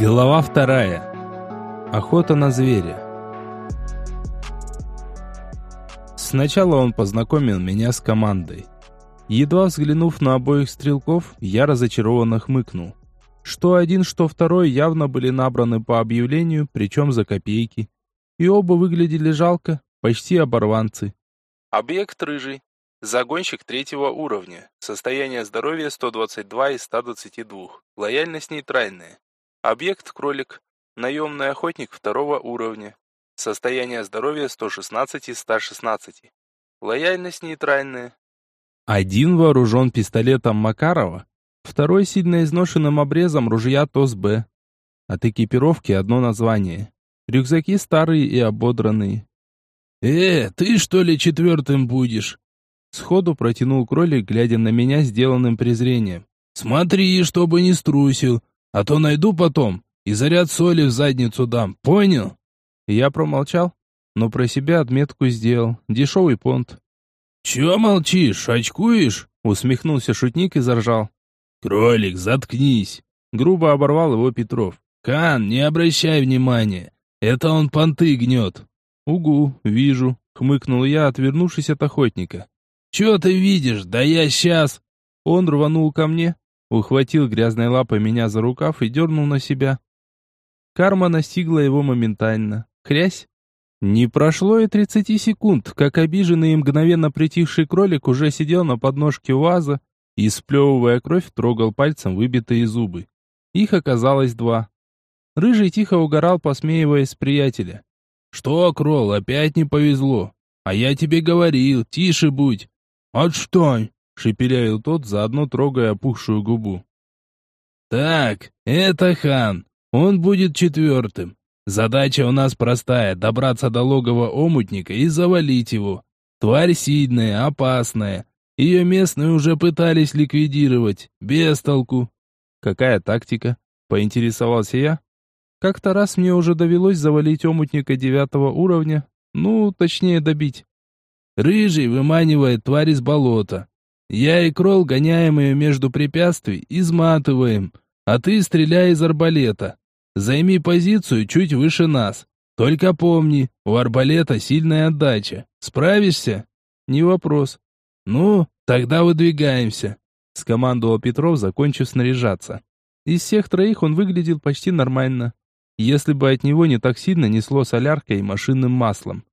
Глава вторая. Охота на зверя. Сначала он познакомил меня с командой. Едва взглянув на обоих стрелков, я разочарованно хмыкнул. Что один, что второй явно были набраны по объявлению, причем за копейки. И оба выглядели жалко, почти оборванцы. Объект рыжий. Загонщик третьего уровня. Состояние здоровья 122 из 122. Лояльность нейтральная. Объект кролик. Наемный охотник второго уровня. Состояние здоровья 116 из 116. Лояльность нейтральная. Один вооружен пистолетом Макарова, второй сильно изношенным обрезом ружья ТОС-Б. От экипировки одно название. Рюкзаки старые и ободранные. «Э, ты что ли четвертым будешь?» Сходу протянул кролик, глядя на меня сделанным презрением. «Смотри, чтобы не струсил, а то найду потом и заряд соли в задницу дам, понял?» Я промолчал, но про себя отметку сделал. Дешевый понт. «Чё молчишь, очкуешь?» Усмехнулся шутник и заржал. «Кролик, заткнись!» Грубо оборвал его Петров. «Кан, не обращай внимания. Это он понты гнет». «Угу, вижу», — хмыкнул я, отвернувшись от охотника. «Чё ты видишь? Да я сейчас...» Он рванул ко мне, Ухватил грязной лапой меня за рукав и дернул на себя. Карма настигла его моментально. Хрясь. Не прошло и тридцати секунд, как обиженный и мгновенно притихший кролик уже сидел на подножке УАЗа и, сплевывая кровь, трогал пальцем выбитые зубы. Их оказалось два. Рыжий тихо угорал, посмеиваясь приятеля. «Что, Крол, опять не повезло? А я тебе говорил, тише будь!» «Отстань!» Шепелявил тот, заодно трогая опухшую губу. «Так, это хан. Он будет четвертым. Задача у нас простая — добраться до логова омутника и завалить его. Тварь сильная, опасная. Ее местные уже пытались ликвидировать. Без толку». «Какая тактика?» — поинтересовался я. «Как-то раз мне уже довелось завалить омутника девятого уровня. Ну, точнее, добить». «Рыжий выманивает тварь из болота. Я и Кролл гоняем ее между препятствий, изматываем, а ты стреляй из арбалета. Займи позицию чуть выше нас. Только помни, у арбалета сильная отдача. Справишься? Не вопрос. Ну, тогда выдвигаемся, скомандовал Петров, закончив снаряжаться. Из всех троих он выглядел почти нормально, если бы от него не так сильно несло соляркой и машинным маслом.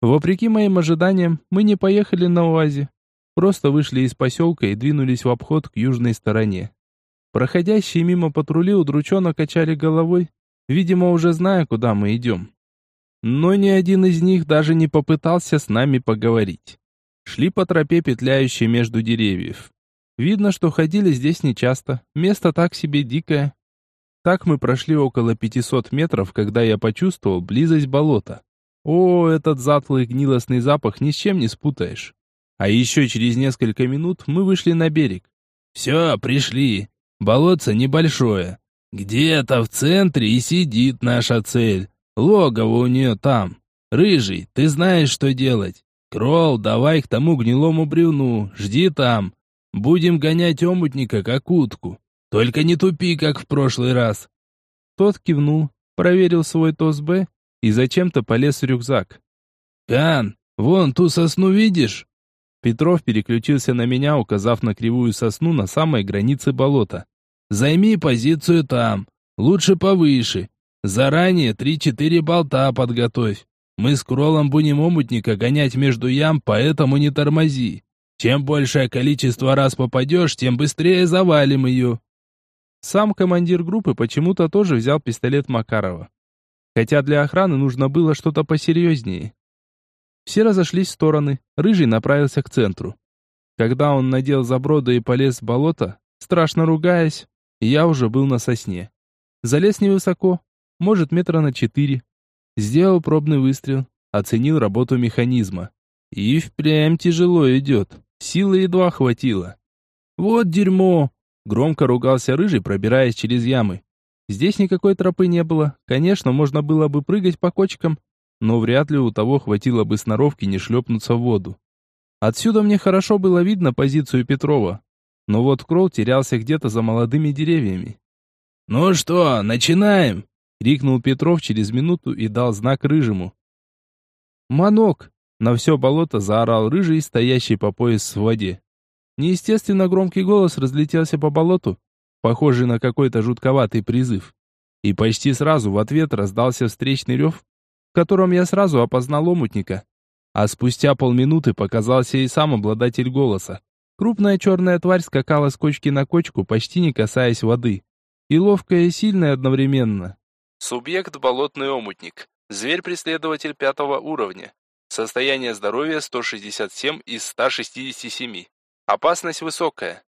Вопреки моим ожиданиям, мы не поехали на УАЗе, Просто вышли из поселка и двинулись в обход к южной стороне. Проходящие мимо патрули удрученно качали головой, видимо, уже зная, куда мы идем. Но ни один из них даже не попытался с нами поговорить. Шли по тропе, петляющей между деревьев. Видно, что ходили здесь нечасто, место так себе дикое. Так мы прошли около 500 метров, когда я почувствовал близость болота. О, этот затлый гнилостный запах ни с чем не спутаешь. А еще через несколько минут мы вышли на берег. «Все, пришли. Болотце небольшое. Где-то в центре и сидит наша цель. Логово у нее там. Рыжий, ты знаешь, что делать. Кролл, давай к тому гнилому бревну. Жди там. Будем гонять омутника, как утку. Только не тупи, как в прошлый раз». Тот кивнул, проверил свой ТОС-Б и зачем-то полез в рюкзак. «Кан, вон ту сосну видишь?» Петров переключился на меня, указав на кривую сосну на самой границе болота. «Займи позицию там. Лучше повыше. Заранее три-четыре болта подготовь. Мы с Кролом будем омутника гонять между ям, поэтому не тормози. Чем большее количество раз попадешь, тем быстрее завалим ее». Сам командир группы почему-то тоже взял пистолет Макарова. Хотя для охраны нужно было что-то посерьезнее. Все разошлись в стороны, Рыжий направился к центру. Когда он надел заброды и полез в болото, страшно ругаясь, я уже был на сосне. Залез невысоко, может метра на четыре. Сделал пробный выстрел, оценил работу механизма. И впрямь тяжело идет, силы едва хватило. «Вот дерьмо!» — громко ругался Рыжий, пробираясь через ямы. Здесь никакой тропы не было, конечно, можно было бы прыгать по кочкам, но вряд ли у того хватило бы сноровки не шлепнуться в воду. Отсюда мне хорошо было видно позицию Петрова, но вот Кролл терялся где-то за молодыми деревьями. «Ну что, начинаем?» — крикнул Петров через минуту и дал знак Рыжему. «Манок!» — на все болото заорал Рыжий, стоящий по пояс в воде. Неестественно громкий голос разлетелся по болоту, похожий на какой-то жутковатый призыв. И почти сразу в ответ раздался встречный рев, в котором я сразу опознал омутника. А спустя полминуты показался и сам обладатель голоса. Крупная черная тварь скакала с кочки на кочку, почти не касаясь воды. И ловкая и сильная одновременно. Субъект болотный омутник. Зверь-преследователь пятого уровня. Состояние здоровья 167 из 167. Опасность высокая.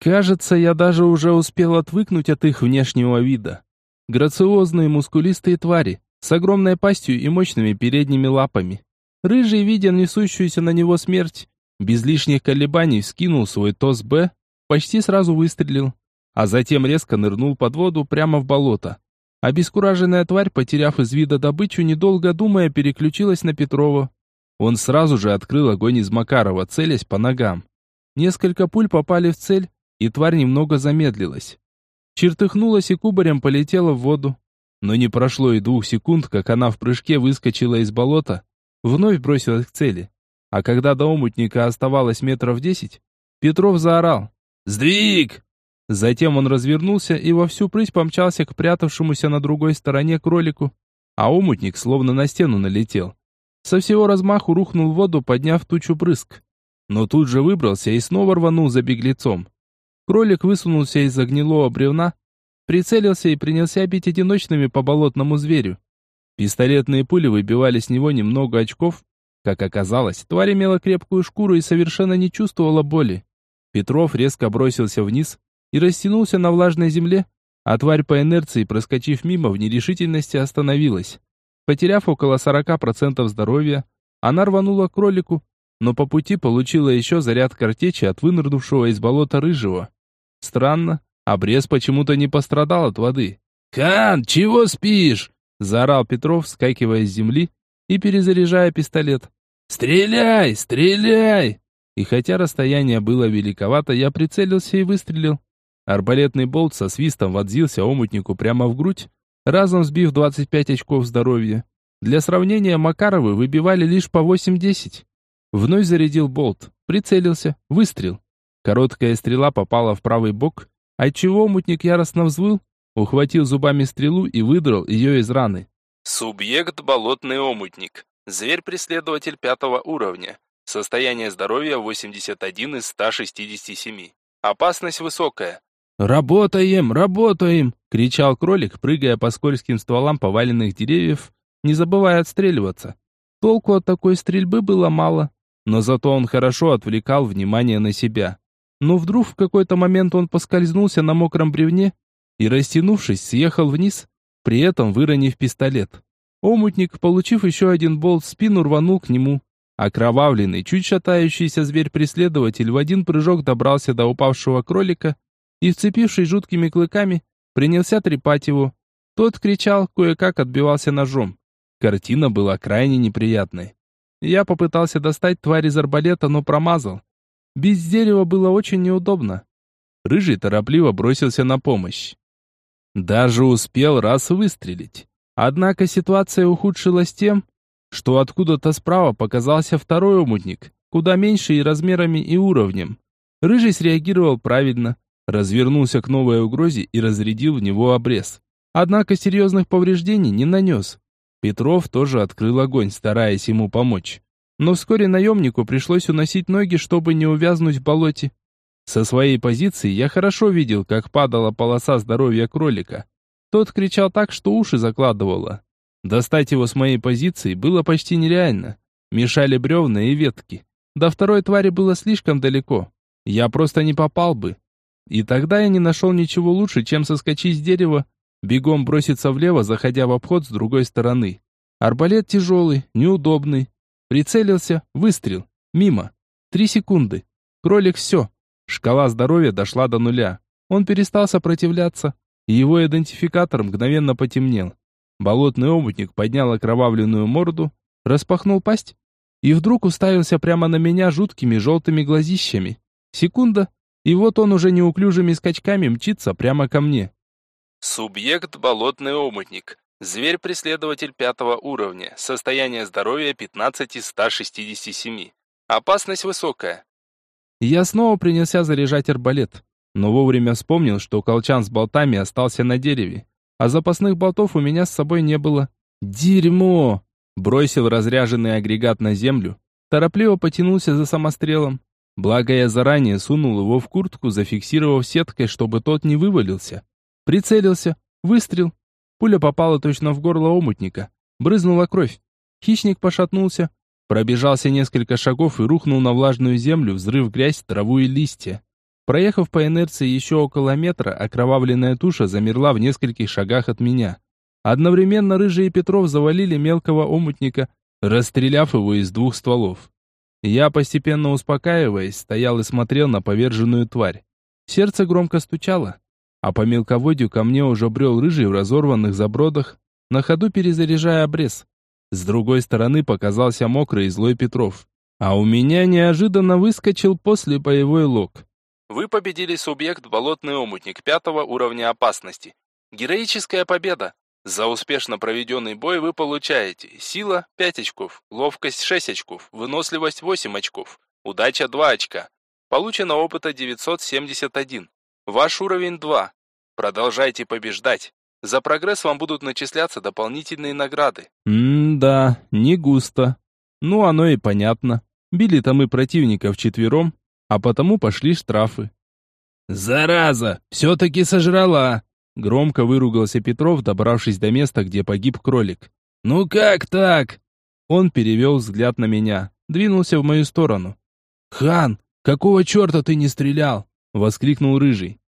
Кажется, я даже уже успел отвыкнуть от их внешнего вида. Грациозные мускулистые твари, с огромной пастью и мощными передними лапами. Рыжий, видя несущуюся на него смерть, без лишних колебаний скинул свой ТОС-Б, почти сразу выстрелил, а затем резко нырнул под воду прямо в болото. Обескураженная тварь, потеряв из вида добычу, недолго думая, переключилась на Петрова. Он сразу же открыл огонь из Макарова, целясь по ногам. Несколько пуль попали в цель, и тварь немного замедлилась чертыхнулась и кубарем полетела в воду. Но не прошло и двух секунд, как она в прыжке выскочила из болота, вновь бросилась к цели. А когда до омутника оставалось метров десять, Петров заорал «Сдвиг!». Затем он развернулся и во всю прыть помчался к прятавшемуся на другой стороне кролику, а омутник словно на стену налетел. Со всего размаху рухнул в воду, подняв тучу брызг. Но тут же выбрался и снова рванул за беглецом. Кролик высунулся из-за гнилого бревна, прицелился и принялся бить одиночными по болотному зверю. Пистолетные пули выбивали с него немного очков. Как оказалось, тварь имела крепкую шкуру и совершенно не чувствовала боли. Петров резко бросился вниз и растянулся на влажной земле, а тварь по инерции, проскочив мимо, в нерешительности остановилась. Потеряв около 40% здоровья, она рванула к кролику, но по пути получила еще заряд картечи от вынырнувшего из болота рыжего. Странно, обрез почему-то не пострадал от воды. «Хан, чего спишь?» – заорал Петров, вскакивая с земли и перезаряжая пистолет. «Стреляй, стреляй!» И хотя расстояние было великовато, я прицелился и выстрелил. Арбалетный болт со свистом вонзился омутнику прямо в грудь, разом сбив 25 очков здоровья. Для сравнения, Макаровы выбивали лишь по 8-10. Вновь зарядил болт, прицелился, выстрел. Короткая стрела попала в правый бок, отчего мутник яростно взвыл, ухватил зубами стрелу и выдрал ее из раны. Субъект болотный омутник. Зверь-преследователь пятого уровня. Состояние здоровья 81 из 167. Опасность высокая. «Работаем, работаем!» — кричал кролик, прыгая по скользким стволам поваленных деревьев, не забывая отстреливаться. Толку от такой стрельбы было мало, но зато он хорошо отвлекал внимание на себя но вдруг в какой-то момент он поскользнулся на мокром бревне и, растянувшись, съехал вниз, при этом выронив пистолет. Омутник, получив еще один болт в спину, рванул к нему. Окровавленный, чуть шатающийся зверь-преследователь в один прыжок добрался до упавшего кролика и, вцепившись жуткими клыками, принялся трепать его. Тот кричал, кое-как отбивался ножом. Картина была крайне неприятной. Я попытался достать тварь из арбалета, но промазал. Без дерева было очень неудобно. Рыжий торопливо бросился на помощь. Даже успел раз выстрелить. Однако ситуация ухудшилась тем, что откуда-то справа показался второй омутник, куда меньше и размерами, и уровнем. Рыжий среагировал правильно, развернулся к новой угрозе и разрядил в него обрез. Однако серьезных повреждений не нанес. Петров тоже открыл огонь, стараясь ему помочь. Но вскоре наемнику пришлось уносить ноги, чтобы не увязнуть в болоте. Со своей позиции я хорошо видел, как падала полоса здоровья кролика. Тот кричал так, что уши закладывало. Достать его с моей позиции было почти нереально. Мешали бревна и ветки. До второй твари было слишком далеко. Я просто не попал бы. И тогда я не нашел ничего лучше, чем соскочить с дерева, бегом броситься влево, заходя в обход с другой стороны. Арбалет тяжелый, неудобный, Прицелился, выстрел. Мимо. Три секунды. Кролик все. Шкала здоровья дошла до нуля. Он перестал сопротивляться, и его идентификатор мгновенно потемнел. Болотный омутник поднял окровавленную морду, распахнул пасть и вдруг уставился прямо на меня жуткими желтыми глазищами. Секунда, и вот он уже неуклюжими скачками мчится прямо ко мне. Субъект болотный омутник. Зверь-преследователь пятого уровня. Состояние здоровья 15 из 167. Опасность высокая. Я снова принялся заряжать арбалет, но вовремя вспомнил, что колчан с болтами остался на дереве, а запасных болтов у меня с собой не было. Дерьмо! Бросил разряженный агрегат на землю, торопливо потянулся за самострелом. Благо я заранее сунул его в куртку, зафиксировав сеткой, чтобы тот не вывалился. Прицелился, выстрел. Пуля попала точно в горло омутника. Брызнула кровь. Хищник пошатнулся, пробежался несколько шагов и рухнул на влажную землю, взрыв грязь, траву и листья. Проехав по инерции еще около метра, окровавленная туша замерла в нескольких шагах от меня. Одновременно Рыжий и Петров завалили мелкого омутника, расстреляв его из двух стволов. Я, постепенно успокаиваясь, стоял и смотрел на поверженную тварь. Сердце громко стучало, а по мелководью ко мне уже брел Рыжий в разорванных забродах, на ходу перезаряжая обрез. С другой стороны показался мокрый и злой Петров. А у меня неожиданно выскочил после боевой лог. Вы победили субъект Болотный омутник пятого уровня опасности. Героическая победа. За успешно проведенный бой вы получаете сила 5 очков, ловкость 6 очков, выносливость 8 очков, удача 2 очка. Получено опыта 971. Ваш уровень 2. Продолжайте побеждать. За прогресс вам будут начисляться дополнительные награды. М-да, не густо. Ну, оно и понятно. Били-то мы противников четвером, а потому пошли штрафы. «Зараза! Все-таки сожрала!» Громко выругался Петров, добравшись до места, где погиб кролик. «Ну как так?» Он перевел взгляд на меня, двинулся в мою сторону. «Хан, какого черта ты не стрелял?» Воскликнул Рыжий.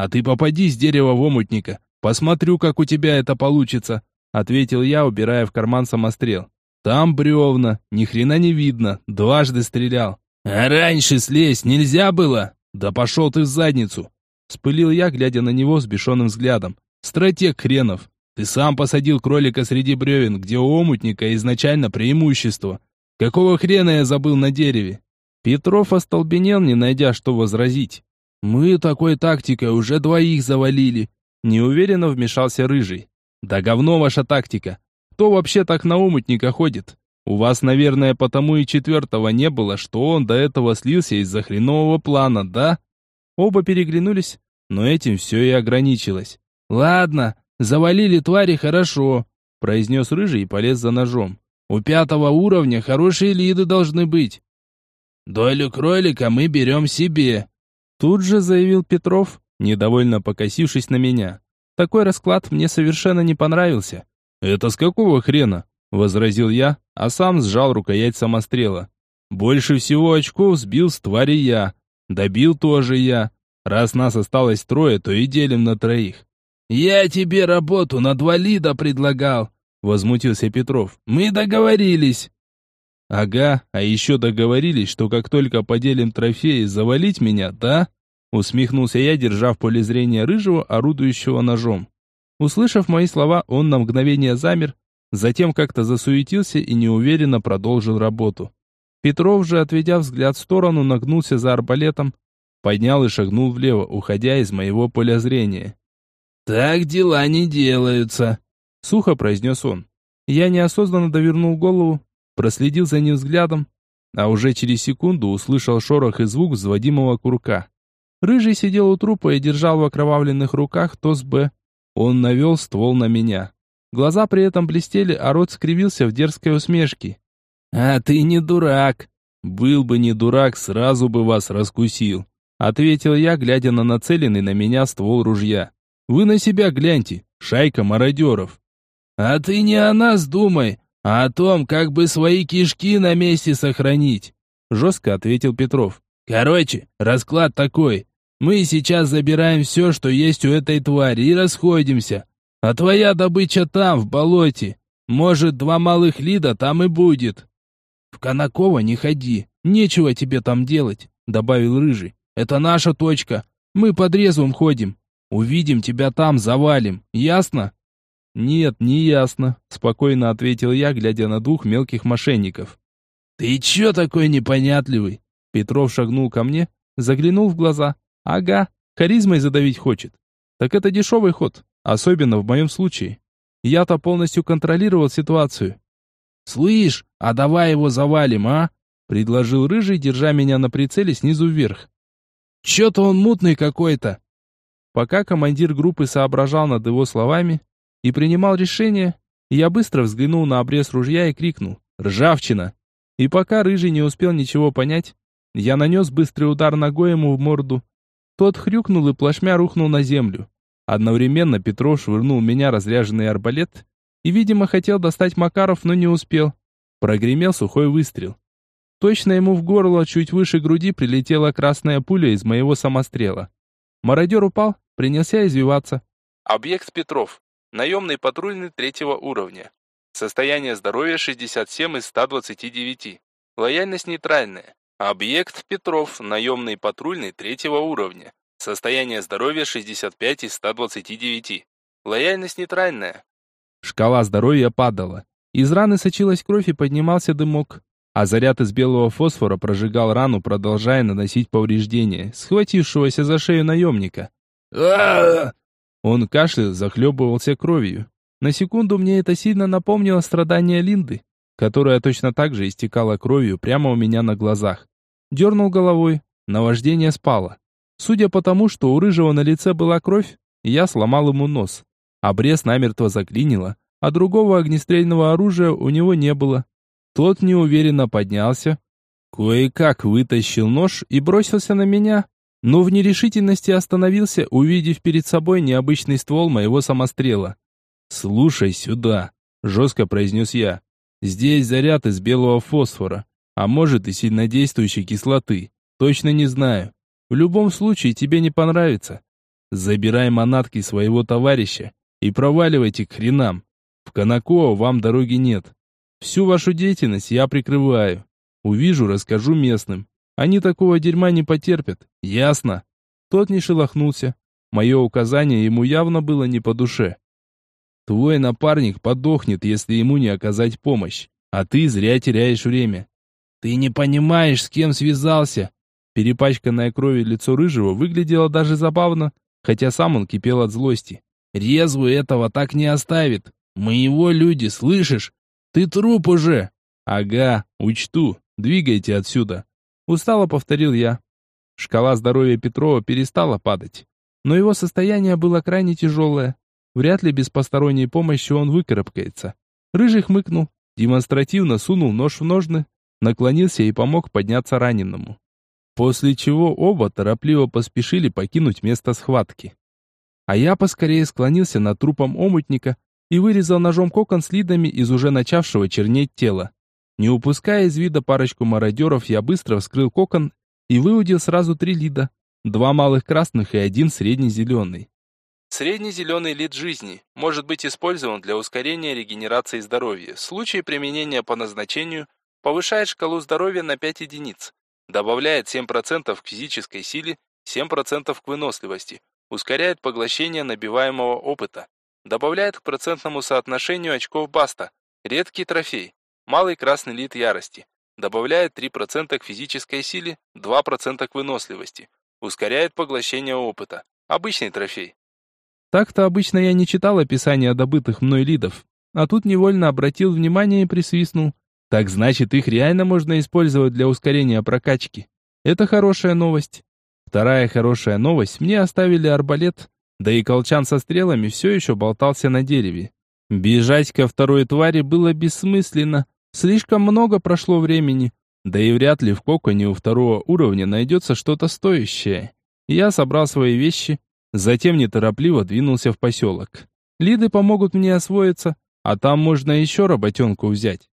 «А ты попади с дерева в омутника. Посмотрю, как у тебя это получится», ответил я, убирая в карман самострел. «Там бревна, ни хрена не видно, дважды стрелял». «А раньше слезть нельзя было?» «Да пошел ты в задницу!» Спылил я, глядя на него с бешеным взглядом. «Стратег хренов! Ты сам посадил кролика среди бревен, где у омутника изначально преимущество. Какого хрена я забыл на дереве?» Петров остолбенел, не найдя, что возразить. «Мы такой тактикой уже двоих завалили!» Неуверенно вмешался Рыжий. «Да говно ваша тактика! Кто вообще так на омутника ходит? У вас, наверное, потому и четвертого не было, что он до этого слился из-за хренового плана, да?» Оба переглянулись, но этим все и ограничилось. «Ладно, завалили твари хорошо», — произнес Рыжий и полез за ножом. «У пятого уровня хорошие лиды должны быть». «Долю кролика мы берем себе», — тут же заявил Петров, недовольно покосившись на меня. Такой расклад мне совершенно не понравился. «Это с какого хрена?» — возразил я, а сам сжал рукоять самострела. «Больше всего очков сбил с твари я, Добил тоже я. Раз нас осталось трое, то и делим на троих. Я тебе работу на два лида предлагал, возмутился Петров. Мы договорились. Ага, а еще договорились, что как только поделим трофеи, завалить меня, да? Усмехнулся я, держа в поле зрения рыжего, орудующего ножом. Услышав мои слова, он на мгновение замер, затем как-то засуетился и неуверенно продолжил работу. Петров же, отведя взгляд в сторону, нагнулся за арбалетом, поднял и шагнул влево, уходя из моего поля зрения. «Так дела не делаются», — сухо произнес он. Я неосознанно довернул голову, проследил за ним взглядом, а уже через секунду услышал шорох и звук взводимого курка. Рыжий сидел у трупа и держал в окровавленных руках ТОС Б. Он навел ствол на меня. Глаза при этом блестели, а рот скривился в дерзкой усмешке. «А ты не дурак!» «Был бы не дурак, сразу бы вас раскусил», ответил я, глядя на нацеленный на меня ствол ружья. «Вы на себя гляньте, шайка мародеров». «А ты не о нас думай, а о том, как бы свои кишки на месте сохранить», жестко ответил Петров. «Короче, расклад такой. Мы сейчас забираем все, что есть у этой твари, и расходимся. А твоя добыча там, в болоте. Может, два малых лида там и будет». «В Конаково не ходи, нечего тебе там делать», — добавил Рыжий. «Это наша точка. Мы под резвом ходим. Увидим тебя там, завалим. Ясно?» «Нет, не ясно», — спокойно ответил я, глядя на двух мелких мошенников. «Ты чё такой непонятливый?» Петров шагнул ко мне, заглянул в глаза. «Ага, харизмой задавить хочет». так это дешевый ход, особенно в моем случае. Я-то полностью контролировал ситуацию. «Слышь, а давай его завалим, а?» предложил рыжий, держа меня на прицеле снизу вверх. «Чё-то он мутный какой-то». Пока командир группы соображал над его словами и принимал решение, я быстро взглянул на обрез ружья и крикнул «Ржавчина!». И пока рыжий не успел ничего понять, я нанес быстрый удар ногой ему в морду. Тот хрюкнул и плашмя рухнул на землю. Одновременно Петров швырнул меня разряженный арбалет и, видимо, хотел достать Макаров, но не успел. Прогремел сухой выстрел. Точно ему в горло, чуть выше груди, прилетела красная пуля из моего самострела. Мародер упал, принялся извиваться. Объект Петров. Наемный патрульный третьего уровня. Состояние здоровья 67 из 129. Лояльность нейтральная. Объект Петров, наемный патрульный третьего уровня. Состояние здоровья 65 из 129. Лояльность нейтральная. Шкала здоровья падала. Из раны сочилась кровь и поднимался дымок. А заряд из белого фосфора прожигал рану, продолжая наносить повреждения, схватившегося за шею наемника. Он кашлял, захлебывался кровью. На секунду мне это сильно напомнило страдания Линды, которая точно так же истекала кровью прямо у меня на глазах. Дернул головой, наваждение спало. Судя по тому, что у рыжего на лице была кровь, я сломал ему нос. Обрез намертво заклинило, а другого огнестрельного оружия у него не было. Тот неуверенно поднялся, кое-как вытащил нож и бросился на меня, но в нерешительности остановился, увидев перед собой необычный ствол моего самострела. «Слушай сюда», — жестко произнес я. «Здесь заряд из белого фосфора а может и сильнодействующей кислоты. Точно не знаю. В любом случае тебе не понравится. Забирай манатки своего товарища и проваливайте к хренам. В Канакоа вам дороги нет. Всю вашу деятельность я прикрываю. Увижу, расскажу местным. Они такого дерьма не потерпят. Ясно?» Тот не шелохнулся. Мое указание ему явно было не по душе. «Твой напарник подохнет, если ему не оказать помощь, а ты зря теряешь время. «Ты не понимаешь, с кем связался!» Перепачканное кровью лицо Рыжего выглядело даже забавно, хотя сам он кипел от злости. «Резву этого так не оставит! Мы его люди, слышишь? Ты труп уже!» «Ага, учту, двигайте отсюда!» Устало повторил я. Шкала здоровья Петрова перестала падать, но его состояние было крайне тяжелое. Вряд ли без посторонней помощи он выкарабкается. Рыжий хмыкнул, демонстративно сунул нож в ножны, наклонился и помог подняться раненому. После чего оба торопливо поспешили покинуть место схватки. А я поскорее склонился над трупом омутника и вырезал ножом кокон с лидами из уже начавшего чернеть тела. Не упуская из вида парочку мародеров, я быстро вскрыл кокон и выудил сразу три лида. Два малых красных и один средний зеленый. Средний зеленый лид жизни может быть использован для ускорения регенерации здоровья. В случае применения по назначению Повышает шкалу здоровья на 5 единиц. Добавляет 7% к физической силе, 7% к выносливости. Ускоряет поглощение набиваемого опыта. Добавляет к процентному соотношению очков баста. Редкий трофей. Малый красный лид ярости. Добавляет 3% к физической силе, 2% к выносливости. Ускоряет поглощение опыта. Обычный трофей. Так-то обычно я не читал описания добытых мной лидов, а тут невольно обратил внимание и присвистнул. Так значит, их реально можно использовать для ускорения прокачки. Это хорошая новость. Вторая хорошая новость, мне оставили арбалет, да и колчан со стрелами все еще болтался на дереве. Бежать ко второй твари было бессмысленно, слишком много прошло времени, да и вряд ли в коконе у второго уровня найдется что-то стоящее. Я собрал свои вещи, затем неторопливо двинулся в поселок. Лиды помогут мне освоиться, а там можно еще работенку взять.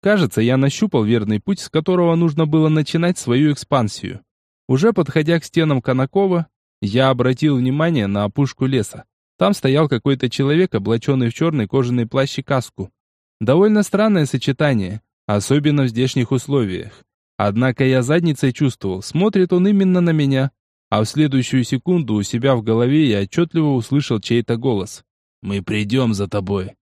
Кажется, я нащупал верный путь, с которого нужно было начинать свою экспансию. Уже подходя к стенам Конакова, я обратил внимание на опушку леса. Там стоял какой-то человек, облаченный в черный кожаный плащ и каску. Довольно странное сочетание, особенно в здешних условиях. Однако я задницей чувствовал, смотрит он именно на меня. А в следующую секунду у себя в голове я отчетливо услышал чей-то голос. «Мы придем за тобой».